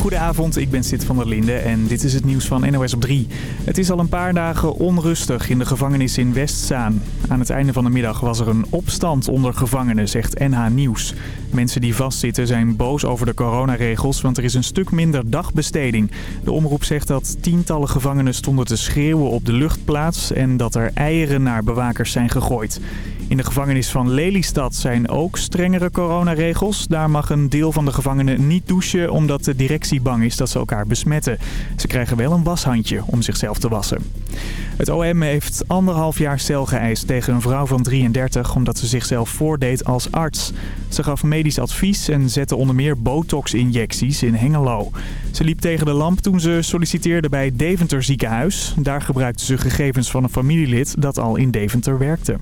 Goedenavond, ik ben Sid van der Linde en dit is het nieuws van NOS op 3. Het is al een paar dagen onrustig in de gevangenis in Westzaan. Aan het einde van de middag was er een opstand onder gevangenen, zegt NH Nieuws. Mensen die vastzitten zijn boos over de coronaregels, want er is een stuk minder dagbesteding. De omroep zegt dat tientallen gevangenen stonden te schreeuwen op de luchtplaats... en dat er eieren naar bewakers zijn gegooid. In de gevangenis van Lelystad zijn ook strengere coronaregels. Daar mag een deel van de gevangenen niet douchen omdat de directie bang is dat ze elkaar besmetten. Ze krijgen wel een washandje om zichzelf te wassen. Het OM heeft anderhalf jaar cel geëist tegen een vrouw van 33 omdat ze zichzelf voordeed als arts. Ze gaf medisch advies en zette onder meer botox-injecties in Hengelo. Ze liep tegen de lamp toen ze solliciteerde bij Deventer ziekenhuis. Daar gebruikte ze gegevens van een familielid dat al in Deventer werkte.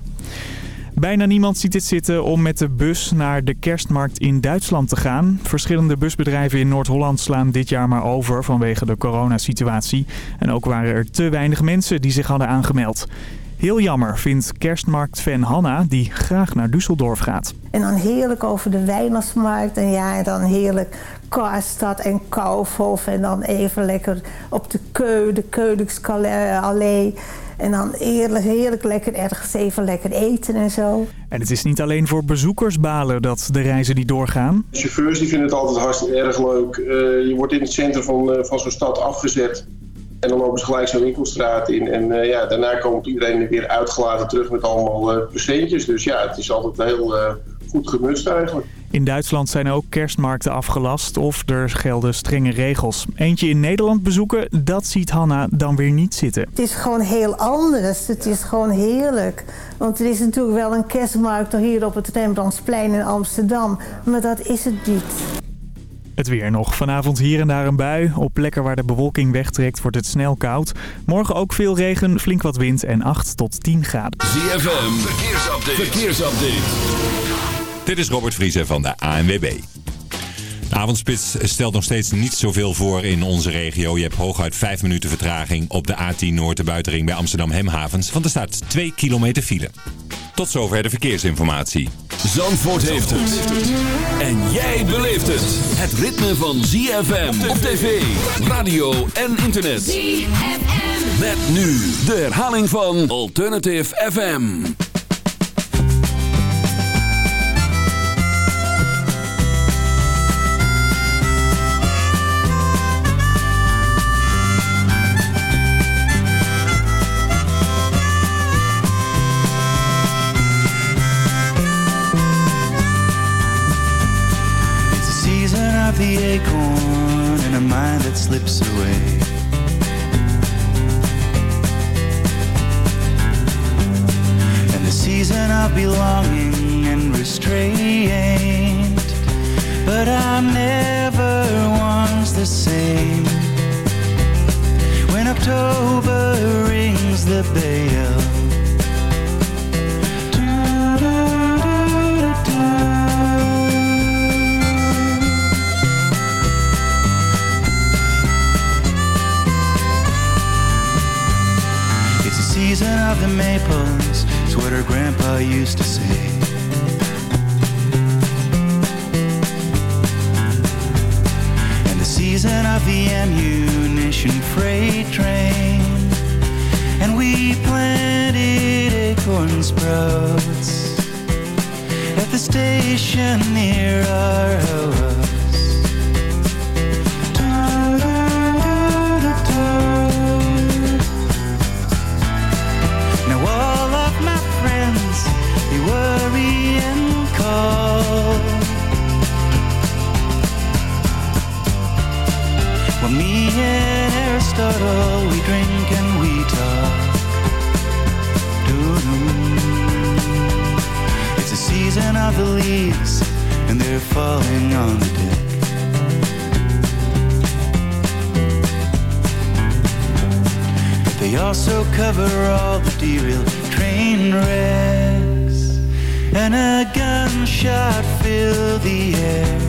Bijna niemand ziet het zitten om met de bus naar de kerstmarkt in Duitsland te gaan. Verschillende busbedrijven in Noord-Holland slaan dit jaar maar over vanwege de coronasituatie. En ook waren er te weinig mensen die zich hadden aangemeld. Heel jammer vindt kerstmarktfan Hanna, die graag naar Düsseldorf gaat. En dan heerlijk over de Weihnachtsmarkt. En ja, en dan heerlijk Karstad en Kaufhof. En dan even lekker op de Keu, de Keulingsallee. En dan heerlijk, heerlijk lekker ergens even lekker eten en zo. En het is niet alleen voor bezoekers balen dat de reizen niet doorgaan. Chauffeurs die vinden het altijd hartstikke erg leuk. Uh, je wordt in het centrum van, uh, van zo'n stad afgezet. En dan lopen ze gelijk zo'n winkelstraat in. En uh, ja, daarna komt iedereen weer uitgelaten terug met allemaal presentjes. Dus ja, het is altijd heel goed gemutst eigenlijk. In Duitsland zijn ook kerstmarkten afgelast of er gelden strenge regels. Eentje in Nederland bezoeken, dat ziet Hanna dan weer niet zitten. Het is gewoon heel anders. Het is gewoon heerlijk. Want er is natuurlijk wel een kerstmarkt hier op het Rembrandtsplein in Amsterdam. Maar dat is het niet. Het weer nog. Vanavond hier en daar een bui. Op plekken waar de bewolking wegtrekt wordt het snel koud. Morgen ook veel regen, flink wat wind en 8 tot 10 graden. ZFM, verkeersupdate. verkeersupdate. Dit is Robert Vriezen van de ANWB. De avondspits stelt nog steeds niet zoveel voor in onze regio. Je hebt hooguit 5 minuten vertraging op de A10 Noord de buitenring bij Amsterdam Hemhavens. Want er staat 2 kilometer file. Tot zover de verkeersinformatie. Zandvoort heeft het. En jij beleeft het. Het ritme van ZFM op tv, radio en internet. ZFM. Met nu de herhaling van Alternative FM. The acorn in a mind that slips away. And the season of belonging and restraint. But I'm never once the same. When October rings the bell the maples what her grandpa used to say. And the season of the ammunition freight train. And we planted acorn sprouts at the station near our house. We drink and we talk. It's the season of the leaves, and they're falling on the deck. But they also cover all the derailed train wrecks, and a gunshot filled the air.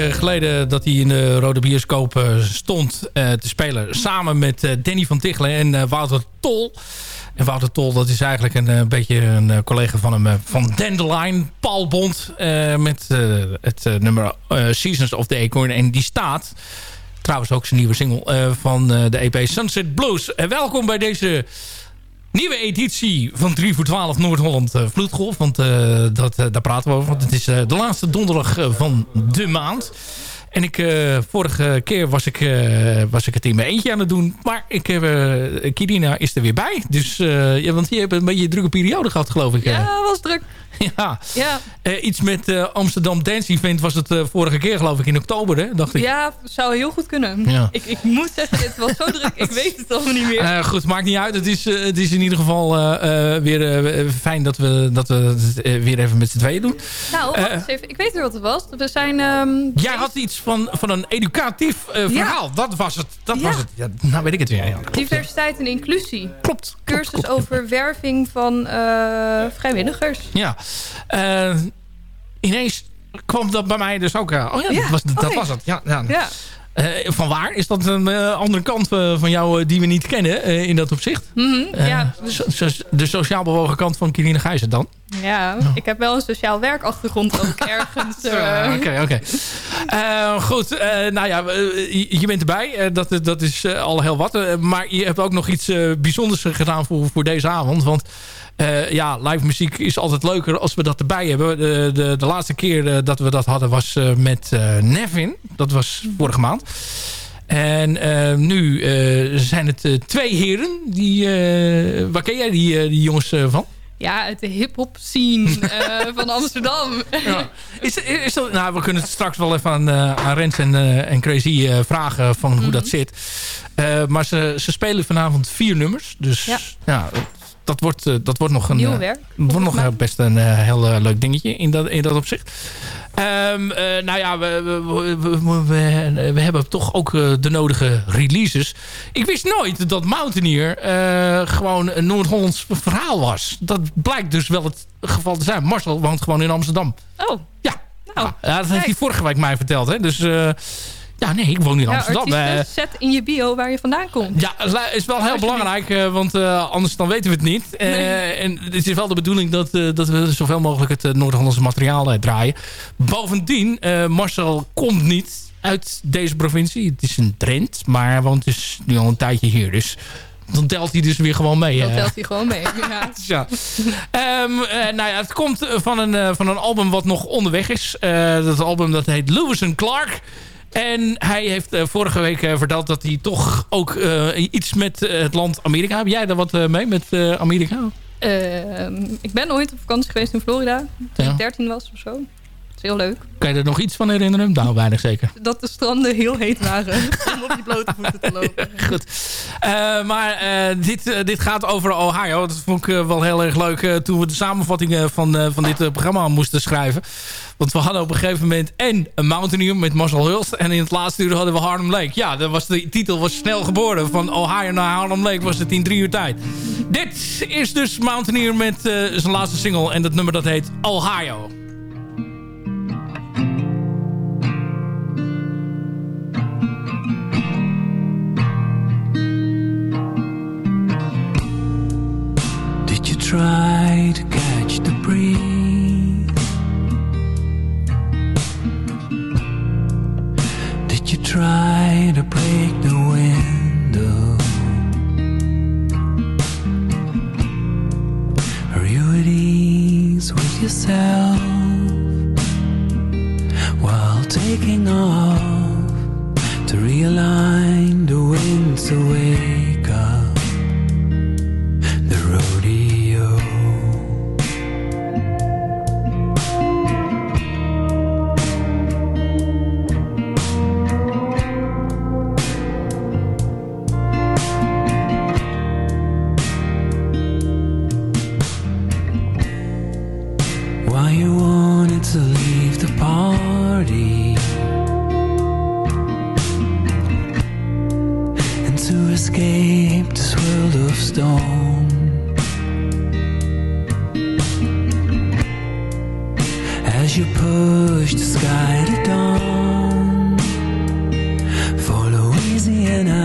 geleden dat hij in de Rode Bioscoop eh, stond eh, te spelen. Samen met eh, Danny van Tichelen en Wouter Tol. En Wouter Tol, dat is eigenlijk een, beetje een collega van hem. van Dandelion, Paul Bond. met het nummer Seasons of the Acorn. En die staat... Trouwens ook zijn nieuwe single van de EP Sunset Blues. Welkom bij deze nieuwe editie van 3 voor 12 Noord-Holland eh, Vloedgolf. Want eh, dat, eh, daar praten we over. Want het is de laatste donderdag van de maand. En ik, eh, vorige keer was ik, eh, was ik het in mijn eentje aan het doen. Maar ik heb, eh, Kirina is er weer bij. Dus, ja, want je hebt een beetje een drukke periode gehad, geloof ik. Ja, was druk. ja. Ja, iets met Amsterdam Dance Event was het vorige keer, geloof ik, in oktober, hè? Dacht ik. ja zou heel goed kunnen. Ja. Ik, ik moet zeggen, het was zo druk. Ik weet het allemaal niet meer. Goed, maakt niet uit. Het is, het is in ieder geval weer fijn dat we, dat we het weer even met z'n tweeën doen. nou, wacht eens even. Ik weet weer wat het was. We zijn... ehm, Jij had iets van, van een educatief eh, verhaal. Dat was het. Dat Ja. was het. Ja, nou weet ik het weer. Ja. diversiteit en inclusie. Klopt. Cursus klopt, over werving van eh, vrijwilligers. Ja. Eh, ineens kwam dat bij mij dus ook. oh ja, dat, was, dat oké. was het. Ja, ja. Eh, van waar? Is dat een eh, andere kant eh, van jou die we niet kennen in dat opzicht? Mhm, ja, so- so- de sociaal bewogen kant van Kirine Gijzen dan? ja, ik heb wel een sociaal werkachtergrond ook ergens. Oké, oké. Goed, nou ja, je, bent erbij. Dat, dat is al heel wat. Maar je hebt ook nog iets bijzonders gedaan voor, voor deze avond. Want eh, ja, live muziek is altijd leuker als we dat erbij hebben. De, de, de laatste keer eh, dat we dat hadden was eh, met Nevin. Dat was vorige maand. En nu zijn het twee heren. Die, waar ken jij die, die jongens van? Ja, uit de hip-hop scene van Amsterdam. Ja. Is, is dat, nou, we kunnen het straks wel even aan, aan Rens en, en Crazy vragen van hoe dat zit. Maar ze, ze spelen vanavond vier nummers. Dus ja, Ja. Dat, wordt, eh, dat wordt nog een, Nieuw eh, werk. wordt nog eh, best een heel leuk dingetje in dat, in dat opzicht. Ehm, eh, nou ja, we, we, we, hebben toch ook de nodige releases. Ik wist nooit dat Mountaineer gewoon een Noord-Hollands verhaal was. Dat blijkt dus wel het geval te zijn. Marcel woont gewoon in Amsterdam. Oh, Ja, nou. ja, dat heeft hij vorige week mij verteld. Hè? Dus ja, nee, ik woon in Ja, Amsterdam. artiesten, Eh, zet in je bio waar je vandaan komt. ja, is wel heel belangrijk, eh, want eh, anders dan weten we het niet. Nee. En het is wel de bedoeling dat, dat we zoveel mogelijk het Noord-Hollandse materiaal draaien. Bovendien, Marcel komt niet uit deze provincie. Het is een Drent, maar hij woont dus nu al een tijdje hier. Dus dan telt hij dus weer gewoon mee. Eh. telt hij gewoon mee. Ja. Dus ja. Ehm, eh, nou ja, het komt van een, van een album wat nog onderweg is. Dat album dat heet Lewis and Clark. En hij heeft eh, vorige week eh, verteld dat hij toch ook eh, iets met het land Amerika... Heb jij daar wat mee met Amerika? Ik ben ooit op vakantie geweest in Florida. Toen Ja. ik 13 was of zo. Is heel leuk. Kan je er nog iets van herinneren? Nou, weinig zeker. Dat de stranden heel heet waren. om op je blote voeten te lopen. Goed. Eh, maar eh, dit, eh, dit gaat over Ohio. Dat vond ik wel heel erg leuk toen we de samenvattingen van, van dit programma moesten schrijven. Want we hadden op een gegeven moment en een Mountaineer met Marcel Hulst. En in het laatste uur hadden we Harlem Lake. Ja, dat was de titel was snel geboren. Van Ohio naar Harlem Lake was het in drie uur tijd. Dit is dus Mountaineer met zijn laatste single. En dat nummer dat heet Ohio. Try Louisiana,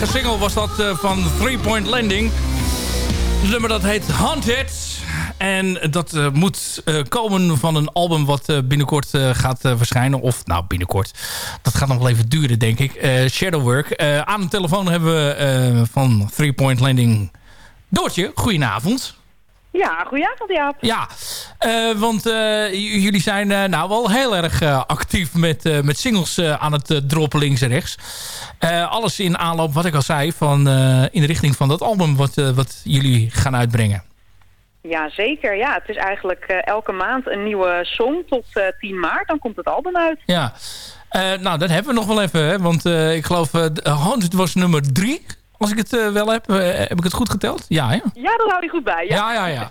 Vorige single was dat eh, van Three Point Landing. Nummer dat heet Haunted. En dat eh, moet eh, komen van een album wat binnenkort gaat verschijnen. Of nou, binnenkort. Dat gaat nog wel even duren, denk ik. Shadowwork. Aan de telefoon hebben we van Three Point Landing... Doortje, goedenavond. Ja, goedenavond Jaap. Ja, eh, want eh, jullie zijn eh, nou wel heel erg actief met, met singles aan het droppen links en rechts. Alles in aanloop, wat ik al zei, van, in de richting van dat album wat, wat jullie gaan uitbrengen. Ja, zeker. Ja, het is eigenlijk elke maand een nieuwe song tot eh 10 maart. Dan komt het album uit. Ja, nou dat hebben we nog wel even, hè, want ik geloof uh, Haunted was nummer drie, als ik het eh, wel heb. Eh, heb ik het goed geteld? Ja, hè? Ja, dat hou je goed bij. Ja, Ja, ja, ja.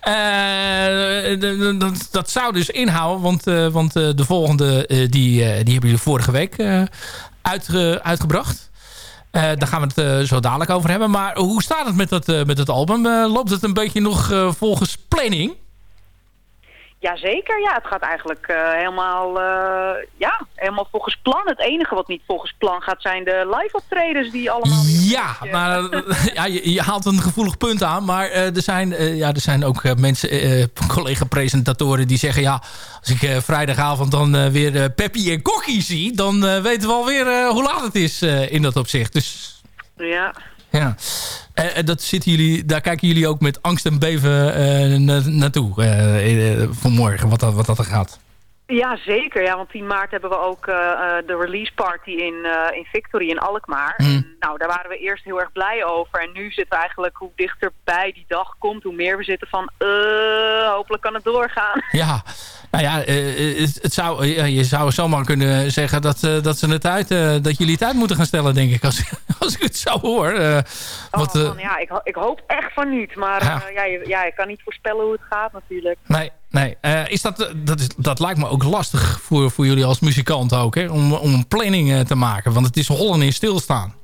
Eh, dat, dat zou dus inhouden, want, want de volgende die, die hebben jullie vorige week uitge- uitgebracht. Eh, daar gaan we het zo dadelijk over hebben. Maar hoe staat het met dat, met dat album? Loopt het een beetje nog volgens planning? Jazeker, ja. Het gaat eigenlijk eh, helemaal, eh, ja, helemaal volgens plan. Het enige wat niet volgens plan gaat zijn de live optredens die allemaal... Ja, maar, eh, ja je, je haalt een gevoelig punt aan. Maar er, zijn, ja, er zijn ook mensen, collega-presentatoren die zeggen... ja, als ik vrijdagavond dan weer Peppy en Kokkie zie... dan weten we alweer hoe laat het is in dat opzicht. Dus Ja, ja, Eh, eh, dat zitten jullie, daar kijken jullie ook met angst en beven eh, na- naartoe eh, eh, voor morgen, wat dat, wat dat er gaat. Ja, zeker. Ja, want 10 maart hebben we ook de release party in, in Victory in Alkmaar. Mm. En, nou, daar waren we eerst heel erg blij over. En nu zitten we eigenlijk, hoe dichterbij die dag komt, hoe meer we zitten van, hopelijk kan het doorgaan. Ja, nou ja, eh, het, het zou, eh, je zou zomaar kunnen zeggen dat, eh, dat, ze het uit, eh, dat jullie het uit moeten gaan stellen, denk ik. Als, als ik het zo hoor. Eh, wat, oh, eh, man, ja, ik, ik hoop echt van niet. Maar Ja. eh, ja, je, ja, je kan niet voorspellen hoe het gaat natuurlijk. nee, nee. Eh, is dat, dat, is, dat lijkt me ook lastig voor, voor jullie als muzikant ook, hè? Om, om een planning eh, te maken. Want het is hollen in stilstaan.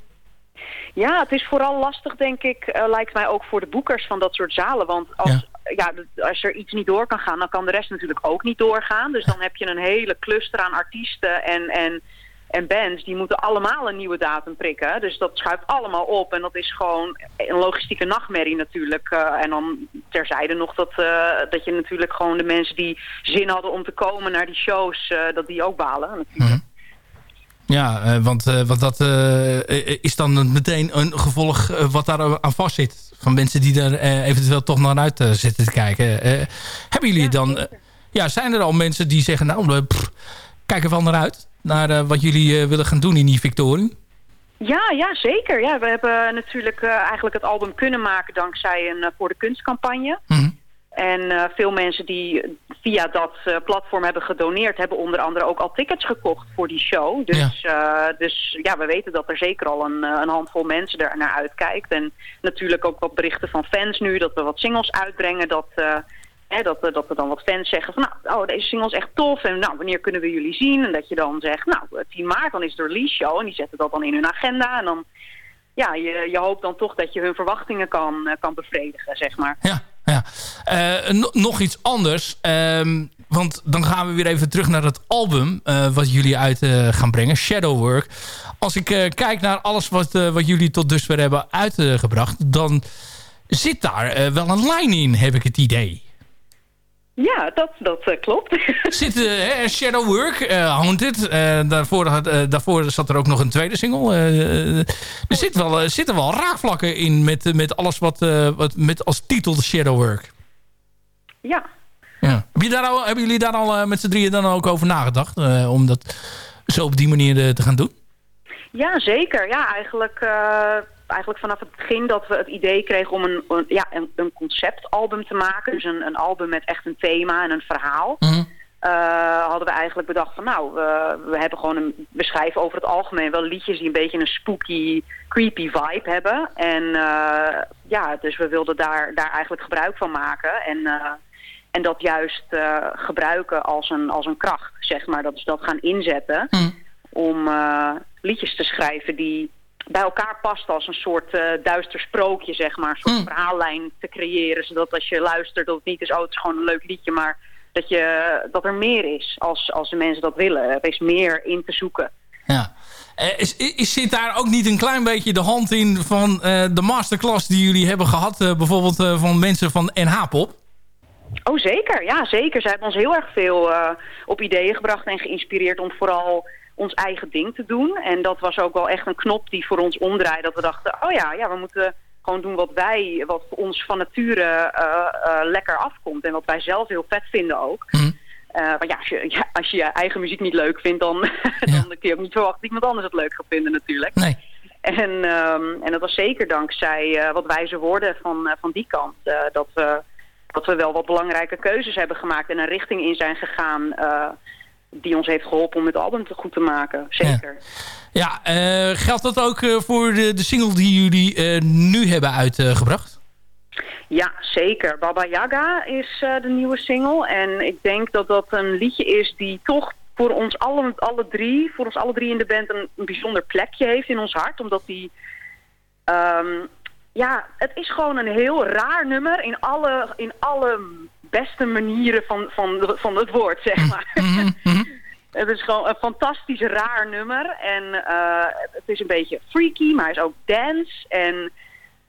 Ja, het is vooral lastig, denk ik, eh, lijkt mij ook voor de boekers van dat soort zalen. Want als, Ja. Ja. als er iets niet door kan gaan, dan kan de rest natuurlijk ook niet doorgaan. Dus dan heb je een hele cluster aan artiesten en, en, en bands. Die moeten allemaal een nieuwe datum prikken. Dus dat schuift allemaal op. En dat is gewoon een logistieke nachtmerrie natuurlijk. Eh, en dan terzijde nog dat, eh, dat je natuurlijk gewoon de mensen die zin hadden om te komen naar die shows, eh, dat die ook balen natuurlijk. Ja, want, want dat is dan meteen een gevolg wat daar aan vast zit. Van mensen die er eh, eventueel toch naar uit eh, zitten te kijken. Eh, hebben jullie dan... ja, zijn er al mensen die zeggen... Nou, pff, kijk er wel naar uit. Naar wat jullie willen gaan doen in die Victorie. Ja, ja, zeker. Ja, we hebben natuurlijk eigenlijk het album kunnen maken dankzij een eh, Voor de Kunstcampagne. Mhm. En eh, veel mensen die via dat eh, platform hebben gedoneerd... hebben onder andere ook al tickets gekocht voor die show. Dus ja, dus, ja we weten dat er zeker al een, eh, een handvol mensen er naar uitkijkt. En natuurlijk ook wat berichten van fans nu... dat we wat singles uitbrengen... dat, eh, hè, dat, eh, dat er dan wat fans zeggen van... nou, oh, deze single is echt tof en nou, wanneer kunnen we jullie zien? En dat je dan zegt, nou, eh, 10 maart, dan is de release show... en die zetten dat dan in hun agenda en dan... Ja, je, je hoopt dan toch dat je hun verwachtingen kan, eh, kan bevredigen, zeg maar. Ja, ja. Eh, no- nog iets anders. Ehm, want dan gaan we weer even terug naar het album... eh, wat jullie uit eh, gaan brengen, Shadowwork. Als ik kijk naar alles wat, wat jullie tot dusver hebben uitgebracht... dan zit daar wel een lijn in, heb ik het idee. Ja, dat, dat eh, klopt. Zit eh, hè, Shadowwork, eh Haunted. daarvoor, daarvoor zat er ook nog een tweede single. er zit wel, zitten wel raakvlakken in met, met alles wat, wat met als titel Shadowwork. ja. Ja. Heb je daar al, hebben jullie daar al met z'n drieën dan ook over nagedacht? om dat zo op die manier te gaan doen? Ja, zeker. Ja, eigenlijk, eigenlijk vanaf het begin dat we het idee kregen om een, een- ja, een, een conceptalbum te maken. Dus een, een album met echt een thema en een verhaal. eh, hadden we eigenlijk bedacht van nou, we, we hebben gewoon een, we schrijven over het algemeen wel liedjes die een beetje een spooky, creepy vibe hebben. En eh, ja, dus we wilden daar, daar eigenlijk gebruik van maken. En, eh, en dat juist gebruiken als een, als een kracht, zeg maar. Dat is dat gaan inzetten om eh, liedjes te schrijven die bij elkaar past als een soort eh, duister sprookje, zeg maar. Een soort verhaallijn te creëren, zodat als je luistert dat het niet is, oh het is gewoon een leuk liedje, maar dat, je, dat er meer is als, als de mensen dat willen. Er is meer in te zoeken. Ja. Eh, is, is, zit daar ook niet een klein beetje de hand in van eh, de masterclass die jullie hebben gehad? eh, bijvoorbeeld van mensen van NH-pop? Oh, zeker. Ja, zeker. Zij hebben ons heel erg veel op ideeën gebracht en geïnspireerd om vooral ons eigen ding te doen. En dat was ook wel echt een knop die voor ons omdraaide. Dat we dachten, oh ja, ja we moeten gewoon doen wat wij, wat voor ons van nature eh, eh, lekker afkomt. En wat wij zelf heel vet vinden ook. Eh, want ja als, je, ja, als je je eigen muziek niet leuk vindt, dan, dan kun je ook niet verwachten dat iemand anders het leuk gaat vinden natuurlijk. Nee. En, ehm, en dat was zeker dankzij eh, wat wijze woorden van, eh, van die kant. eh, dat, we, dat we wel wat belangrijke keuzes hebben gemaakt en een richting in zijn gegaan eh, die ons heeft geholpen om het album te goed te maken. Zeker. Ja, eh, geldt dat ook eh, voor de, de single die jullie eh, nu hebben uitgebracht? Ja, zeker. Baba Yaga is de nieuwe single. En ik denk dat dat een liedje is die toch voor ons alle, alle drie, voor ons alle drie in de band een, een bijzonder plekje heeft in ons hart. Omdat die, ehm, ja, het is gewoon een heel raar nummer in alle, in alle beste manieren van, van, van het woord, zeg maar. Het is gewoon een fantastisch raar nummer. En eh, het is een beetje freaky, maar hij is ook dance en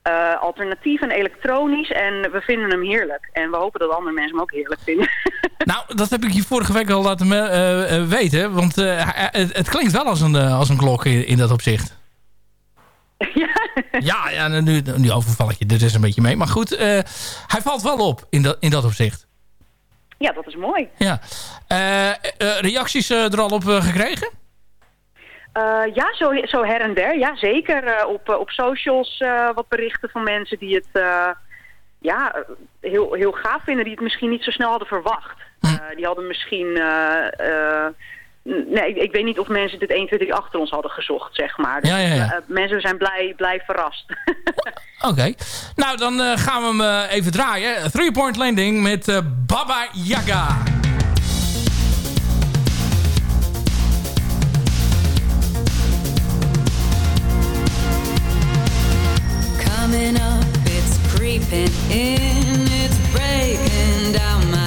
eh, alternatief en elektronisch. En we vinden hem heerlijk. En we hopen dat andere mensen hem ook heerlijk vinden. Nou, dat heb ik je vorige week al laten me- eh, weten. Want het, het klinkt wel als een, als een klok in, in dat opzicht. Ja, ja nu, nu overval ik je er dus een beetje mee. Maar goed, hij valt wel op in dat, in dat opzicht. Ja, dat is mooi. Ja. Eh, eh, reacties eh, er al op gekregen? Ja, zo, zo her en der. Ja, zeker op, op socials wat berichten van mensen die het ja, heel, heel gaaf vinden. Die het misschien niet zo snel hadden verwacht. Eh, die hadden misschien... eh, eh, nee, ik, ik weet niet of mensen dit 1, 2, 3 achter ons hadden gezocht, zeg maar. Ja, ja, ja. eh, mensen zijn blij, blij verrast. Oké. Nou, dan eh, gaan we hem eh, even draaien. Three Point Landing met eh, Baba Yaga. Coming up, it's creeping in, it's breaking down my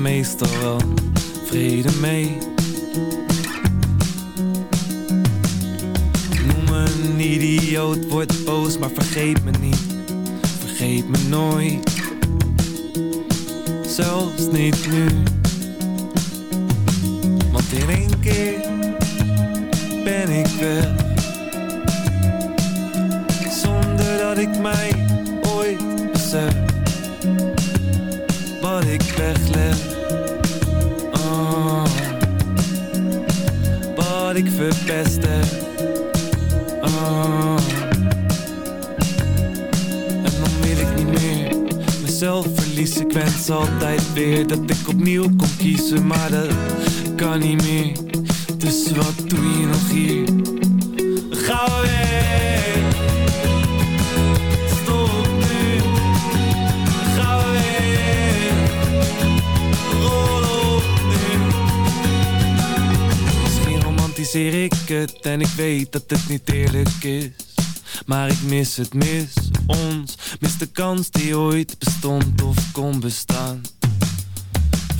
meestal wel vrede mee. Noem me een idioot, word boos, maar vergeet me niet. Vergeet me nooit. Zelfs niet nu. Altijd weer dat ik opnieuw kon kiezen. Maar dat kan niet meer. Dus wat doe je nog hier? Ga weg. Stop nu. Ga weg. Rol. Misschien romantiseer ik het en ik weet dat het niet eerlijk is. Maar ik mis het, mis ons. Mis de kans die ooit bestond of kon bestaan.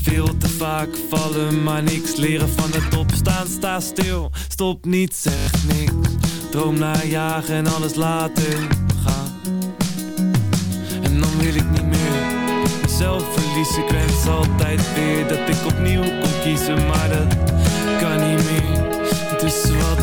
Veel te vaak vallen, maar niks leren van het opstaan. Sta stil, stop niet, zeg niks. Droom naar jagen en alles laten gaan. En dan wil ik niet meer mezelf verliezen. Ik wens altijd weer dat ik opnieuw kon kiezen, maar dat kan niet meer. Dus wat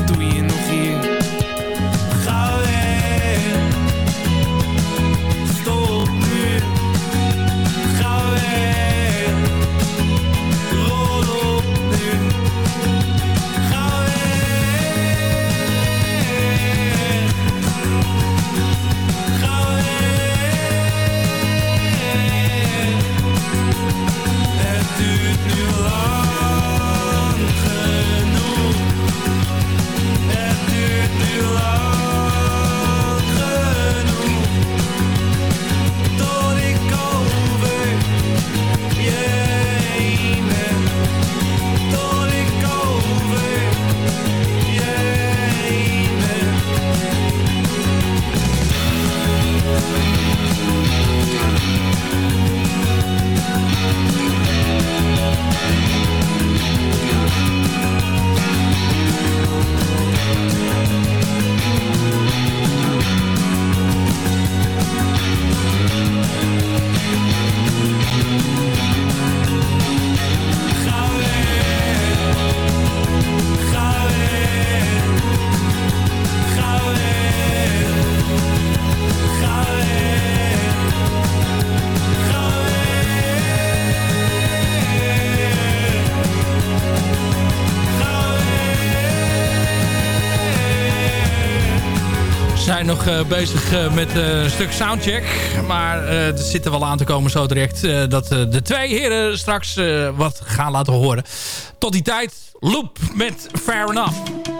nog eh, bezig eh, met eh, een stuk soundcheck. Maar er zit er wel aan te komen zo direct... dat de twee heren straks wat gaan laten horen. Tot die tijd, Loop met Fair Enough.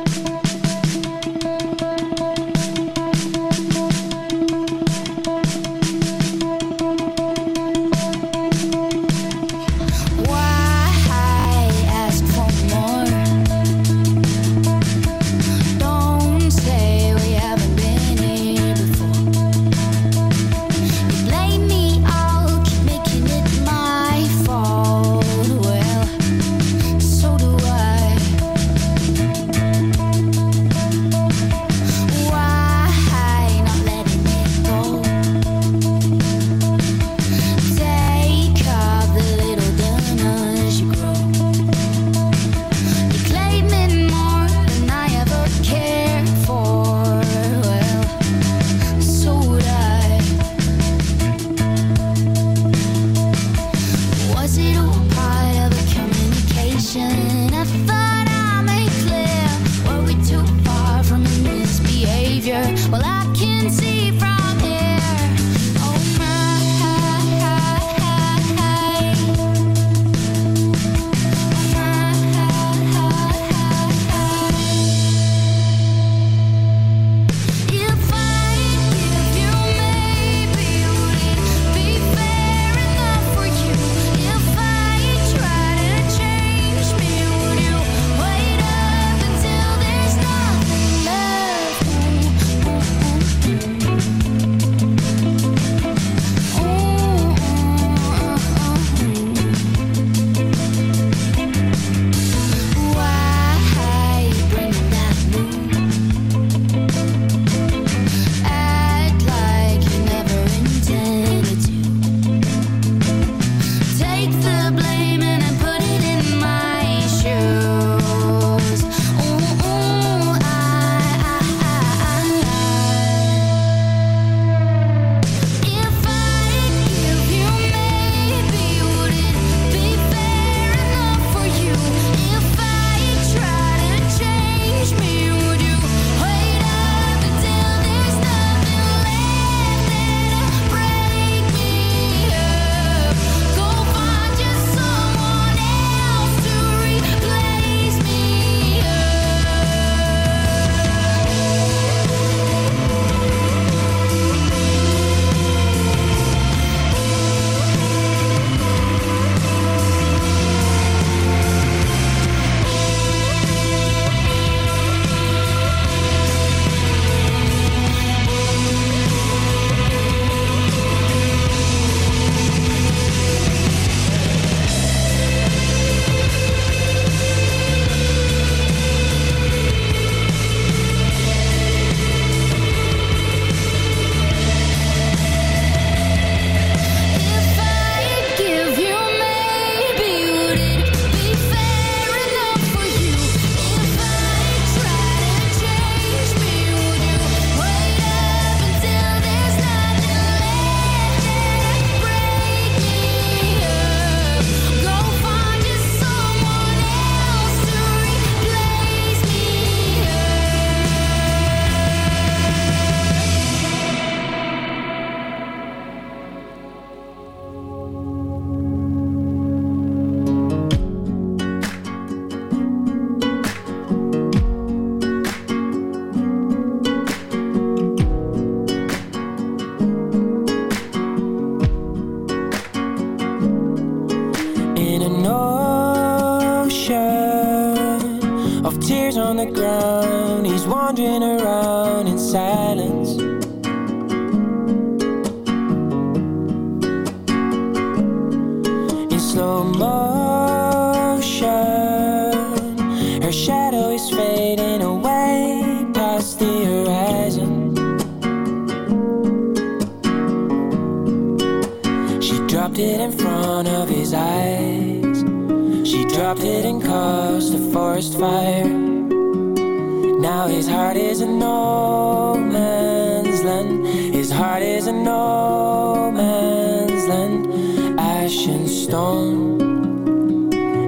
His heart is in no man's land. His heart is in no man's land. Ash and stone.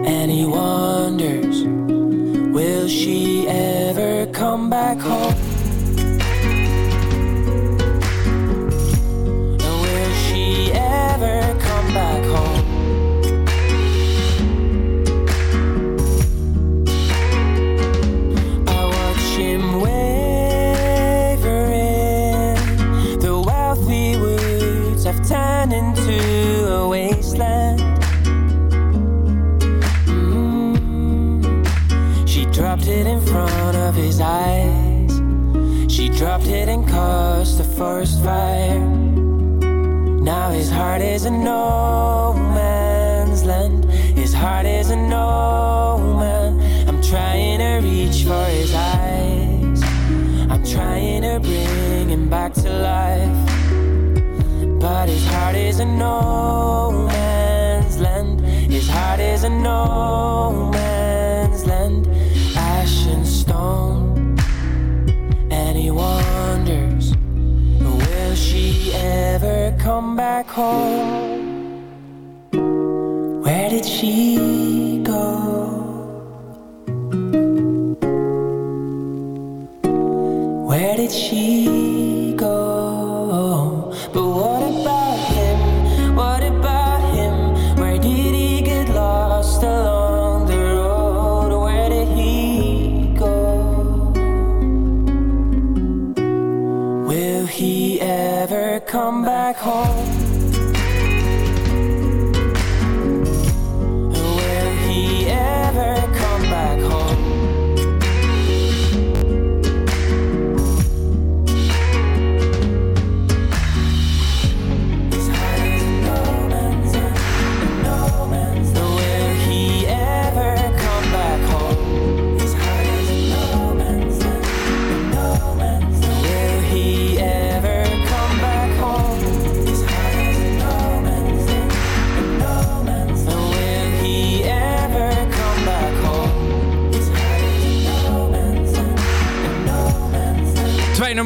And he wonders, will she ever come back home? Forest fire. Now his heart is a no man's land. His heart is a no man. I'm trying to reach for his eyes. I'm trying to bring him back to life. But his heart is in no man's land. His heart is in no man's land. Come back home? Where did she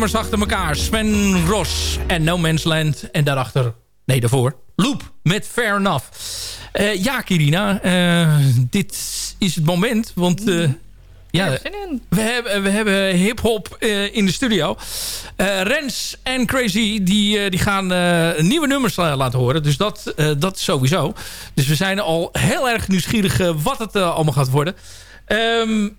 nummers achter elkaar. Sven Ros en No Man's Land. En daarachter, nee daarvoor, Loop met Fair Enough. Eh, ja, Kirina, eh, dit is het moment. Want eh, ja, we hebben, we hebben hip-hop in de studio. Rens en Crazy die, die gaan nieuwe nummers laten horen. Dus dat, dat sowieso. Dus we zijn al heel erg nieuwsgierig wat het allemaal gaat worden. Ehm,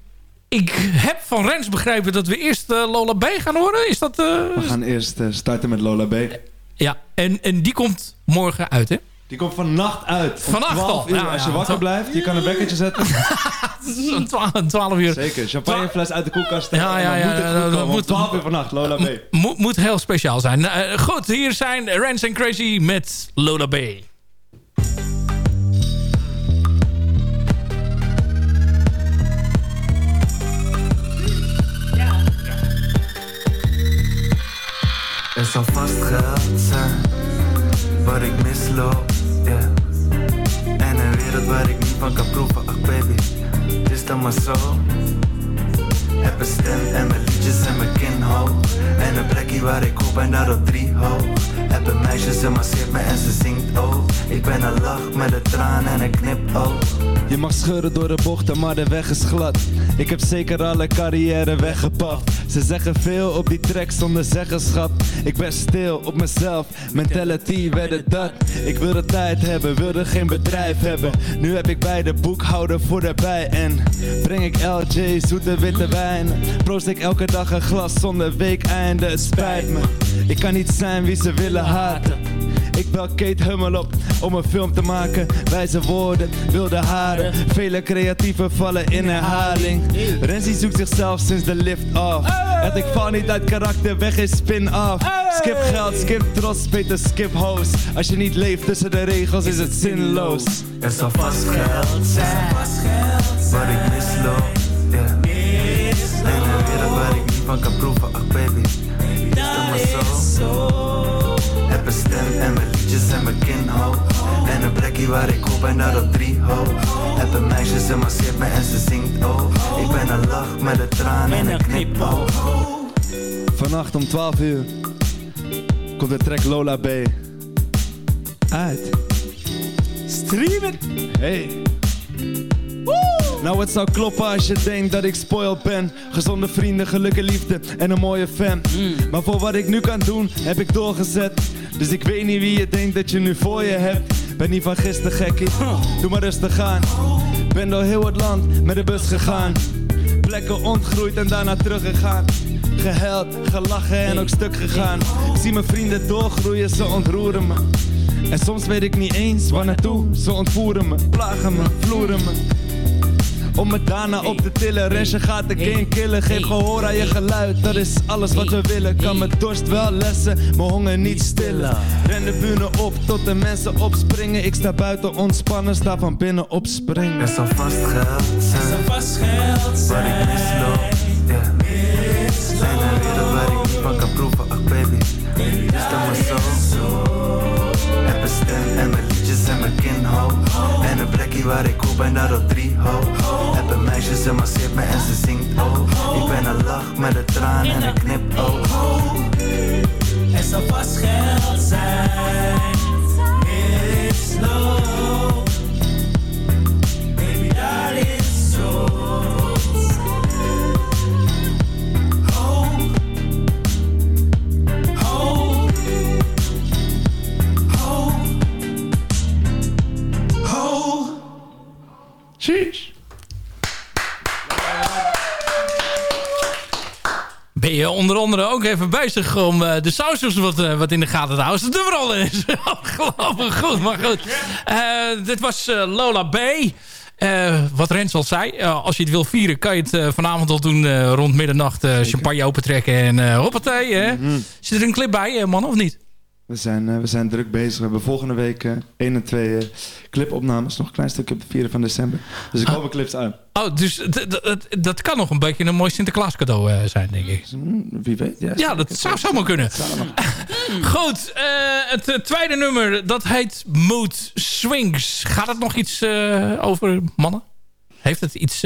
ik heb van Rens begrepen dat we eerst eh, Lola B gaan horen. Is dat... eh, We gaan eerst eh, starten met Lola B. ja, en, en die komt morgen uit, hè? Die komt vannacht uit. Om Vannacht 12 al? uur. Ja, Als je ja, wakker blijft, je kan een wekkertje zetten. Zo'n 12, uur. Zeker. Champagnefles uit de koelkast. Ja, ja, ja, dat komen. moet- Om 12 uur vannacht, Lola B. Moet, moet heel speciaal zijn. Goed, hier zijn Rens en Crazy met Lola B. zal vast geld zijn waar ik misloop, yeah. En een wereld waar ik niet van kan proeven, ach baby, is dan maar zo. Heb een stem en mijn liedjes en mijn kin hoog. En een plekje waar ik op en daar op drie hoog. Heb een meisje, ze masseert me en ze zingt ook. Ik ben een lach met een traan en een knipoog. Je mag scheuren door de bochten, maar de weg is glad. Ik heb zeker alle carrière weggepakt. Ze zeggen veel op die track zonder zeggenschap. Ik ben stil op mezelf, mentality werd het dat. Ik wilde tijd hebben, wilde geen bedrijf hebben. Nu heb ik bij de boekhouder voor erbij. En breng ik LJ zoete witte wijn. Proost ik elke dag een glas zonder weekeinde. Spijt me, ik kan niet zijn wie ze willen haten. Ik bel Kate Hummel op om een film te maken. Wijze woorden, wilde haren. Vele creatieven vallen in herhaling. Renzi zoekt zichzelf sinds de lift off. En ik val niet uit karakter, weg is spin-off. Skip geld, skip trots, beter skip host. Als je niet leeft tussen de regels is het zinloos. Er zal vast geld zijn, waar ik misloop. Yeah. Hele wereld waar ik niet van kan proeven, ach baby. Is dat maar zo? Heb een stem en mijn liedjes en mijn kinhoop. En een plekje waar ik hoop en daar op drie hoop. Heb een meisje, ze masseert me en ze zingt oh. Ik ben een lach met een traan en een knipoog. Vannacht om 12 uur komt de track Lola B uit. Stream het! Hey! Nou, het zou kloppen als je denkt dat ik spoiled ben. Gezonde vrienden, gelukkige liefde en een mooie fan. Maar voor wat ik nu kan doen, heb ik doorgezet. Dus ik weet niet wie je denkt dat je nu voor je hebt. Ben niet van gisteren gekkie, doe maar rustig aan. Ben door heel het land met de bus gegaan. Plekken ontgroeid en daarna teruggegaan. Gehuild, gelachen en ook stuk gegaan. Ik zie mijn vrienden doorgroeien, ze ontroeren me. En soms weet ik niet eens waar naartoe. Ze ontvoeren me, plagen me, vloeren me. Om me daarna op te tillen, restje gaat de game killen. Geef gehoor aan je geluid, dat is alles wat we willen. Kan mijn dorst wel lessen, mijn honger niet stillen. Ren de bühne op tot de mensen opspringen. Ik sta buiten ontspannen, sta van binnen op springen. Er zal vast geld zijn, waar ik misloop. Yeah. En een wereld waar ik niet van kan proeven, ach baby. Is dat maar zo? Heb een stem en mijn liedjes en mijn kinhoop. En een plekje waar ik hoop en daar op drie hoop. Heb een meisje, ze masseert me en ze zingt oh. Ik ben een lach met een traan en een knipoog. Er zal vast geld zijn. Misloop. Baby, Sheesh. Ben je onder andere ook even bezig om eh, de sausjes wat, eh, wat in de gaten te houden. De nummer is ongelooflijk goed, maar goed. Eh, dit was Lola B. Wat Rens al zei, als je het wil vieren... kan je het vanavond al doen rond middernacht. champagne opentrekken en hoppatee. hè. Zit er een clip bij, man, of niet? We zijn, eh, we zijn druk bezig. We hebben volgende week eh 1 en 2 eh, clipopnames. Nog een klein stukje op de 4 van december. Dus ik hoop er clips aan. Oh, dus dat kan nog een beetje een mooi Sinterklaas cadeau zijn, denk ik. Wie weet, ja. Ja, dat zou zomaar kunnen. Goed, het tweede nummer, dat heet Mood Swings. Gaat het nog iets over mannen? Heeft het iets...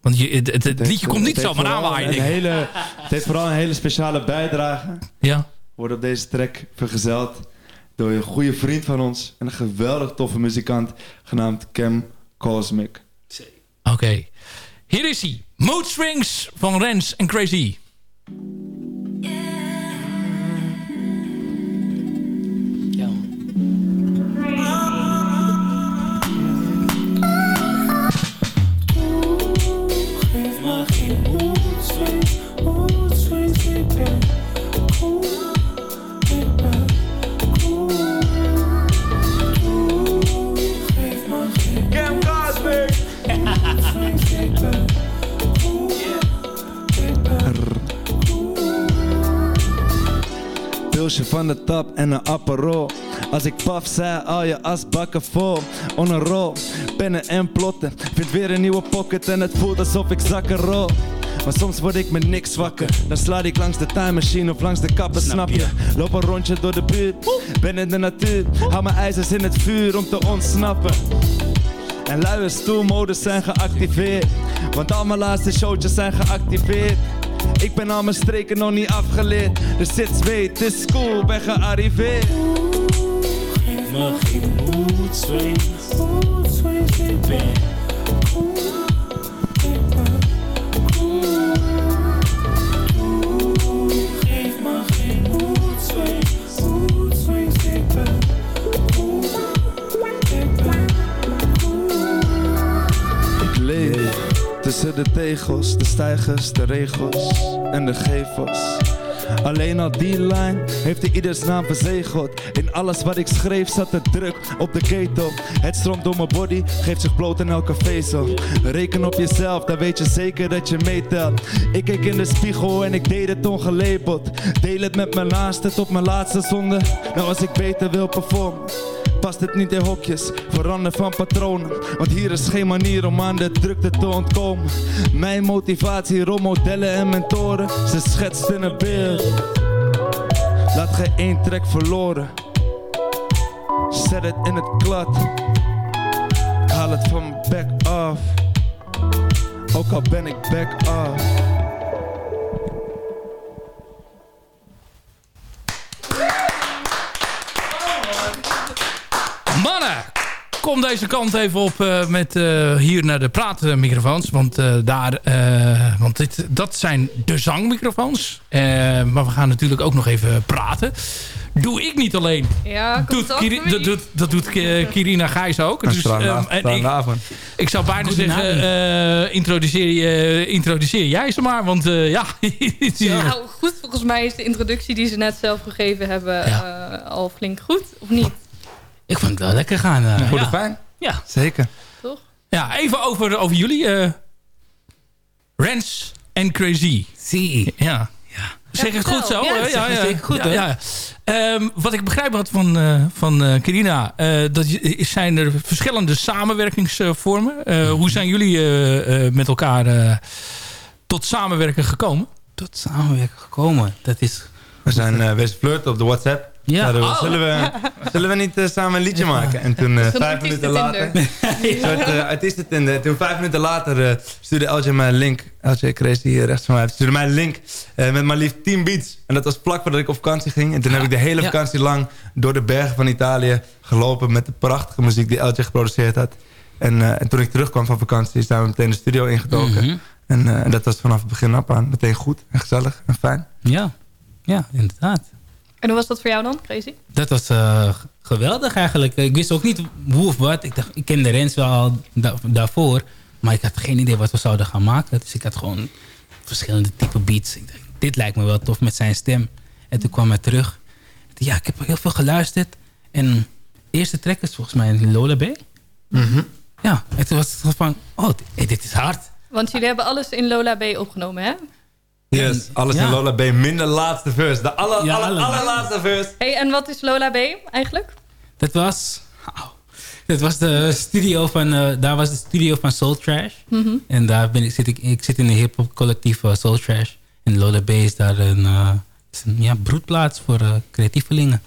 want je, het, het, het liedje komt niet zomaar aanwaaien. een denk ik. hele, Het heeft vooral een hele speciale bijdrage. Ja. Wordt op deze track vergezeld door een goede vriend van ons. En een geweldig toffe muzikant genaamd Cam Cosmic. Oké. Hier is hij. Mood Swings van Rens en Crazy. Pilsje van de tap en een apero. Als ik paf zei, al je asbakken vol. On een rol, pennen en plotten. Vind weer een nieuwe pocket en het voelt alsof ik zakken rol. Maar soms word ik me niks wakker. Dan sla ik langs de time machine of langs de kappen, snap je? Loop een rondje door de buurt, ben in de natuur. Hou mijn ijzers in het vuur om te ontsnappen. En luie stoelmodus zijn geactiveerd. Want al mijn laatste showtjes zijn geactiveerd. Ik ben al mijn streken nog niet afgeleerd. Dus zit het is cool, ben gearriveerd. Geef me geen moedswings, moedswings, ik ben tussen de tegels, de stijgers, de regels en de gevels. Alleen al die line heeft hij ieders naam verzegeld. In alles wat ik schreef zat de druk op de ketel. Het stroomt door mijn body, geeft zich bloot in elke vezel. Reken op jezelf, dan weet je zeker dat je meetelt. Ik keek in de spiegel en ik deed het ongelabeld. Deel het met mijn naasten tot mijn laatste zonde. Nou als ik beter wil performen past het niet in hokjes, verander van patronen. Want hier is geen manier om aan de drukte te ontkomen. Mijn motivatie, rolmodellen en mentoren, ze schetst in een beeld. Laat geen trek verloren. Zet het in het klad. Haal het van mijn back af. Ook al ben ik back af. Kom deze kant even op eh, met eh, hier naar de praatmicrofoons. Want, eh, daar, eh, want dit, dat zijn de zangmicrofoons. Eh, maar we gaan natuurlijk ook nog even praten. Doe ik niet alleen. Ja, Doet Kiri- dat, doet, dat doet Ki- Kirina Gijs ook. Een Dus, ehm, en ik, zou bijna zeggen, eh, introduceer, je- introduceer jij ze maar. Want eh, ja, Nou, goed, volgens mij is de introductie die ze net zelf gegeven hebben eh, al flink goed, of niet? Ik vond het wel lekker gaan. eh. Voor de ja. fijn? Ja. Zeker. Toch? Ja, even over, over jullie. eh Rens en Crazy. Zie. Ja. Zeg ik het goed zo? Ja, zeg je zeker goed, ja, ja. Ehm, wat ik begrijp had van, eh van eh Kirina, eh, dat je- zijn er verschillende samenwerkingsvormen. Eh, hoe zijn jullie eh, eh, met elkaar eh, tot samenwerken gekomen? Tot samenwerken gekomen. Dat is... We zijn uh, wezen flirten op de WhatsApp. Ja. We, Oh. zullen, we, zullen we niet eh, samen een liedje maken? En toen eh, vijf minuten later... Een soort uh, artiestentinder. Toen vijf minuten later eh, stuurde LJ mij een link. LJ Crazy hier rechts van mij. Stuurde mij een link eh, met maar liefst 10 beats. En dat was vlak voordat ik op vakantie ging. En toen heb ik de hele Ja. vakantie lang door de bergen van Italië gelopen... met de prachtige muziek die LJ geproduceerd had. En, eh, en toen ik terugkwam van vakantie zijn we meteen de studio ingetoken. Mhm. en, eh, en dat was vanaf het begin af aan meteen goed en gezellig en fijn. Ja. Ja, inderdaad. En hoe was dat voor jou dan, Crazy? Dat was eh, geweldig eigenlijk. Ik wist ook niet hoe of wat. Ik dacht, ik kende Rens wel al da- daarvoor. Maar ik had geen idee wat we zouden gaan maken. Dus ik had gewoon verschillende type beats. Ik dacht, dit lijkt me wel tof met zijn stem. En toen kwam hij terug. Ja, ik heb heel veel geluisterd. En de eerste track is volgens mij een Lola B. Ja, en toen was het van, oh, dit is hard. Want jullie hebben alles in Lola B opgenomen, hè? Yes, alles Ja. in Lola B. Minder laatste verse. De aller, Ja, aller, alle- allerlaatste verse. Hey, en wat is Lola B eigenlijk? Dat was... dat was de studio van... eh, daar was de studio van Soul Trash. Mhm. En daar ben ik, zit ik... Ik zit in een hip-hop collectief eh, Soul Trash. En Lola B is daar een, eh, is een ja, broedplaats voor eh, creatievelingen.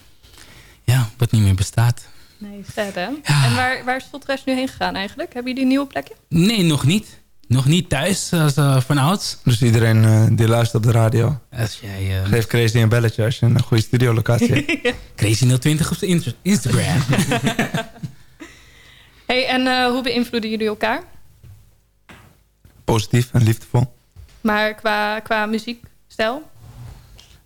Ja, wat niet meer bestaat. Nee, hè? En waar, waar is Voltrash nu heen gegaan eigenlijk? Hebben jullie een nieuwe plekje? Nee, nog niet. Nog niet thuis, als uh, van ouds. Dus iedereen eh, die luistert op de radio. Als jij... eh, Geef Crazy een belletje als je een goede studiolocatie hebt. Crazy020 op de inter- Instagram. Hey, en eh, hoe beïnvloeden jullie elkaar? Positief en liefdevol. Maar qua, qua muziekstijl?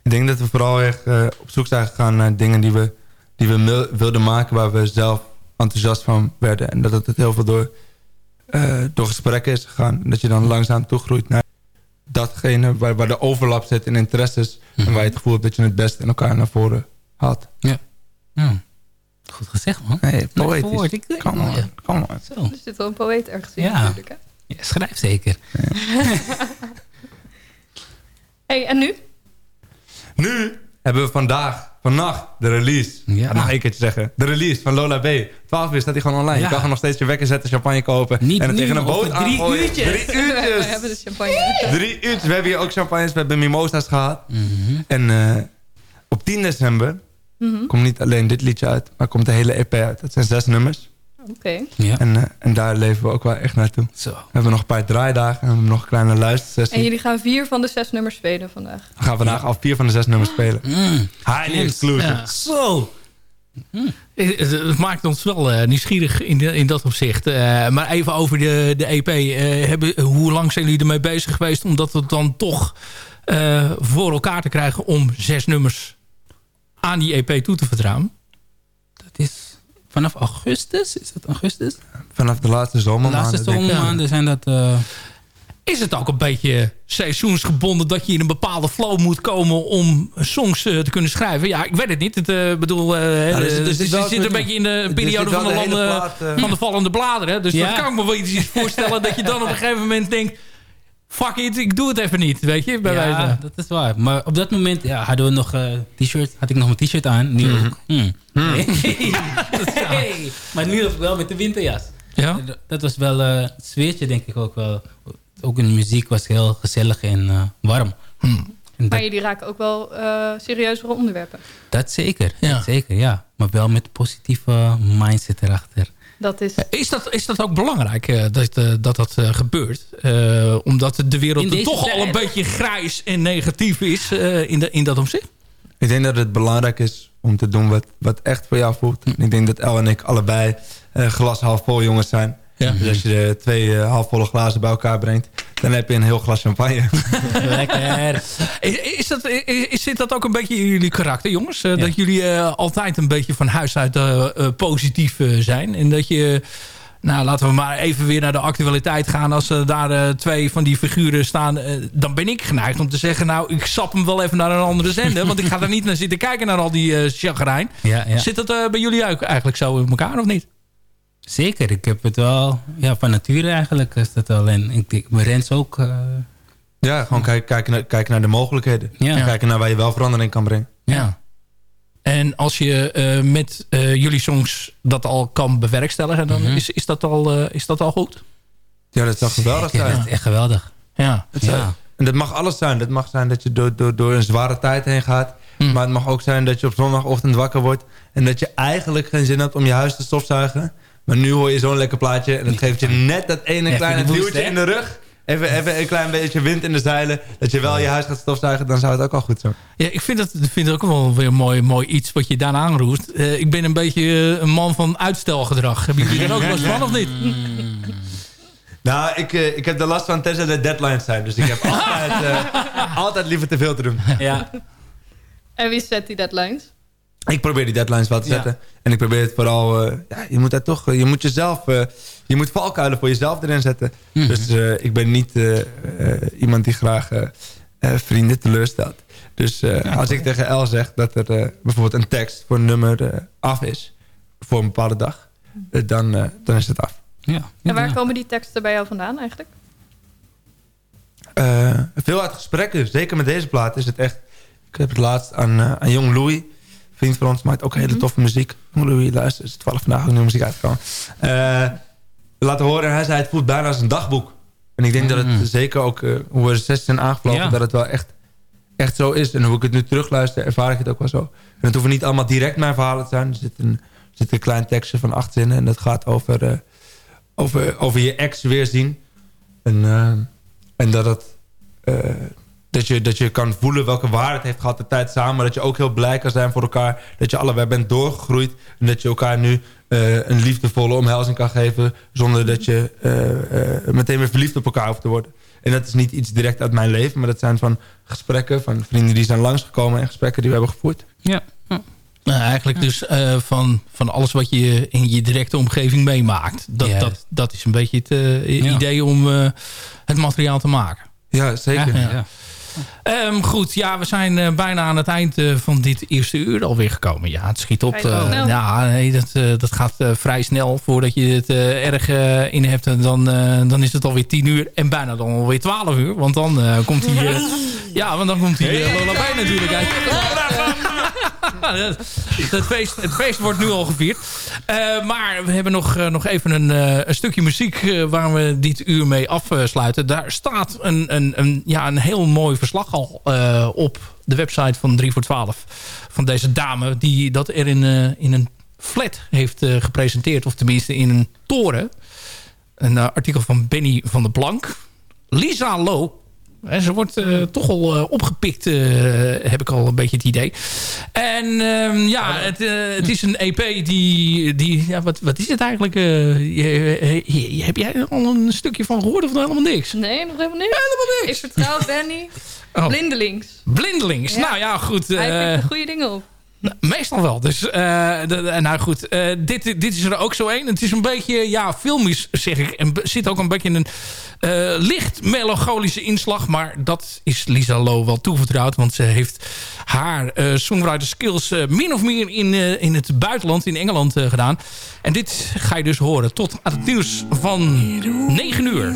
Ik denk dat we vooral echt eh, op zoek zijn gegaan naar dingen die we, die we wilden maken... waar we zelf enthousiast van werden. En dat het heel veel door, eh, door gesprekken is gegaan. Dat je dan langzaam toegroeit naar datgene waar, waar de overlap zit in interesses... en waar je het gevoel hebt dat je het beste in elkaar naar voren haalt. Ja. ja. Goed gezegd, man. Hey, poëtisch. Ik- Come on, come on. Zo. Er zit wel een poëet ergens in Ja. natuurlijk, hè? Ja, schrijf zeker. hey, en nu? Nu hebben we vandaag, vannacht, de release. Ik ga nog één keertje zeggen. De release van Lola B. 12 uur staat hij gewoon online. Ja. Je kan gewoon nog steeds je wekker zetten, champagne kopen. Niet en het nu, tegen een boot drie aangooien. uurtjes. Drie We uurtjes. hebben de champagne. Drie uurtjes. We hebben hier ook champagnes. We hebben mimosa's gehad. Mhm. En eh, op 10 december Mhm. komt niet alleen dit liedje uit, maar komt de hele EP uit. Dat zijn zes nummers. Oké. Ja. En, eh, en daar leven we ook wel echt naartoe. Zo. We hebben nog een paar draaidagen en we hebben nog een kleine luistersessie. En jullie gaan vier van de zes nummers spelen vandaag. We gaan vandaag al vier van de zes nummers spelen. Mm. Highly exclusive. Ja. Zo. Het, het- het maakt ons wel eh, nieuwsgierig in, de- in dat opzicht. Eh, maar even over de, de EP. Eh, hebben, hoe lang zijn jullie ermee bezig geweest... om dat het dan toch eh, voor elkaar te krijgen... om zes nummers aan die EP toe te vertrouwen? Vanaf augustus. Is dat augustus? Vanaf de laatste De zomermaanden. laatste denk ik. zomermaanden zijn dat... eh, is het ook een beetje seizoensgebonden... dat je in een bepaalde flow moet komen om songs eh, te kunnen schrijven? Ja, ik weet het niet. Het, eh, bedoel, zit- er dus je zit een een beetje in de er periode van de, de hele landen, plaat, van de vallende bladeren. Dus Ja. dat kan ik me wel iets voorstellen... dat je dan op een gegeven moment denkt... fuck it, ik doe het even niet, weet je, bij ja, wijze. dat is waar. Maar op dat moment ja, hadden we nog eh, t-shirt. Had ik nog mijn t-shirt aan. Nu ook. Hmm. Hey. Maar nu ook wel met de winterjas. Ja? Dat, dat was wel eh, het sfeertje, denk ik ook wel. Ook in de muziek was heel gezellig en eh, warm. En dat, Maar jullie raken ook wel eh serieuzere onderwerpen. dat zeker. Ja. Dat zeker, ja. Maar wel met positieve mindset erachter. Dat is... Is dat, is dat ook belangrijk eh, dat, eh, dat dat eh, gebeurt? Eh, omdat de wereld er toch al een beetje grijs en negatief is eh, in, de, in dat opzicht? Ik denk dat het belangrijk is om te doen wat, wat echt voor jou voelt. En ik denk dat El en ik allebei eh, glas half vol jongens zijn. Ja. Dus als je de twee eh, halfvolle glazen bij elkaar brengt... dan heb je een heel glas champagne. Lekker. Is, is dat, is, zit dat ook een beetje in jullie karakter, jongens? Eh, Dat jullie eh, altijd een beetje van huis uit eh, positief zijn. En dat je... Nou, laten we maar even weer naar de actualiteit gaan. Als er daar eh, twee van die figuren staan... dan ben ik geneigd om te zeggen... nou, ik sap hem wel even naar een andere zender. want ik ga er niet naar zitten kijken naar al die eh chagrijn. Ja, ja. Zit dat bij jullie ook eigenlijk zo in elkaar of niet? Zeker, ik heb het wel ja, van nature eigenlijk. Is dat wel. En ik denk, mijn Rens ook. eh, ja, gewoon kijken, kijken, naar, kijken naar de mogelijkheden. Ja. Kijken naar waar je wel verandering kan brengen. Ja. En als je eh, met eh, jullie songs dat al kan bewerkstelligen... dan Mhm. is, is, dat al, is dat al goed? Ja, dat zou geweldig zeker, zijn. dat is echt geweldig. Ja. Ja. En dat mag alles zijn. Dat mag zijn dat je door, door, door een zware tijd heen gaat. Hmm. Maar het mag ook zijn dat je op zondagochtend wakker wordt... en dat je eigenlijk geen zin hebt om je huis te stofzuigen. Maar nu hoor je zo'n lekker plaatje... en dat geeft je net dat ene Even kleine de duwtje in de rug. Even, even een klein beetje wind in de zeilen. Dat je wel je huis gaat stofzuigen, dan zou het ook al goed zijn. Ja, ik vind het, ik vind ook wel weer mooi, mooi iets wat je daarna aanroest. Eh, ik ben een beetje eh, een man van uitstelgedrag. Hebben jullie er ook last van of niet? Nou, ik, eh, ik heb er last van tenzij de deadlines zijn. Dus ik heb altijd, eh, altijd liever te veel te doen. Ja. En wie zet die deadlines? Ik probeer die deadlines wel te Ja. zetten. En ik probeer het vooral... eh, ja, je moet daar toch... je moet jezelf... eh, je moet valkuilen voor jezelf erin zetten. Mhm. Dus eh, ik ben niet iemand die graag vrienden teleurstelt. Dus eh, als ik tegen El zeg dat er eh, bijvoorbeeld een tekst voor een nummer eh, af is... voor een bepaalde dag... dan, dan is het af. Ja. En waar Ja. komen die teksten bij jou vandaan eigenlijk? Eh, veel uit gesprekken. Zeker met deze plaat is het echt... Ik heb het laatst aan, aan Jong Louis. Vriend van ons maakt ook hele toffe muziek. Jong Louis, luister. is toevallig vandaag ook nieuwe muziek uitgekomen. Eh laten horen. En hij zei het voelt bijna als een dagboek. En ik denk dat het zeker ook... eh, hoe we zes zijn aangevlogen... Ja. dat het wel echt, echt zo is. En hoe ik het nu terugluister... ervaar ik het ook wel zo. En het hoeven niet allemaal direct mijn verhalen te zijn. Er zit een, er zit een klein tekstje van acht zinnen. En dat gaat over, eh, over, over je ex weer zien. En, eh, en dat het... dat je, dat je kan voelen welke waarde het heeft gehad de tijd samen. Dat je ook heel blij kan zijn voor elkaar. Dat je allebei bent doorgegroeid. En dat je elkaar nu eh, een liefdevolle omhelzing kan geven. Zonder dat je eh, eh, meteen weer verliefd op elkaar hoeft te worden. En dat is niet iets direct uit mijn leven. Maar dat zijn van gesprekken. Van vrienden die zijn langsgekomen. En gesprekken die we hebben gevoerd. Ja. Nou, eigenlijk dus eh, van, van alles wat je in je directe omgeving meemaakt. Dat, dat, dat is een beetje het Ja. idee om eh, het materiaal te maken. Ja, zeker. Ja, Ehm, goed, ja, we zijn eh, bijna aan het eind eh, van dit eerste uur alweer gekomen. Ja, het schiet op. Eh, ja, nee, dat, dat gaat vrij snel. Voordat je het erg in hebt, en dan, dan is het alweer tien uur. En bijna dan alweer twaalf uur. Want dan komt eh, ja, want dan komt die uh, Lola bij natuurlijk uit. het, feest, het feest wordt nu al gevierd. Eh, maar we hebben nog, eh, nog even een, eh, een stukje muziek waar we dit uur mee afsluiten. Daar staat een, een, een, ja, een heel mooi verslag al op de website van 3 voor 12. Van deze dame die dat er in, in een flat heeft gepresenteerd. Of tenminste in een toren. Een artikel van Benny van der Plank. Lisa Lo. Hè, Ze wordt eh, toch al eh, opgepikt, eh, heb ik al een beetje het idee. En ehm, ja, het, eh, het is een EP die... die ja, wat, wat is het eigenlijk? eh, je- je- je- heb jij al een stukje van gehoord of nog helemaal niks? Nee, nog helemaal niks. Helemaal niks. Ik vertrouw Benny. Oh. Blindelings. Blindelings. Ja. Nou ja, goed. Hij pikt de goede dingen op. Meestal wel. Dus, eh, nou goed, eh, dit, dit is er ook zo een. Het is een beetje, ja, filmisch zeg ik. En zit ook een beetje een eh, licht melancholische inslag. Maar dat is Lisa Low wel toevertrouwd. Want ze heeft haar songwriter skills min of meer in, in het buitenland, in Engeland gedaan. En dit ga je dus horen tot aan het nieuws van 9 uur.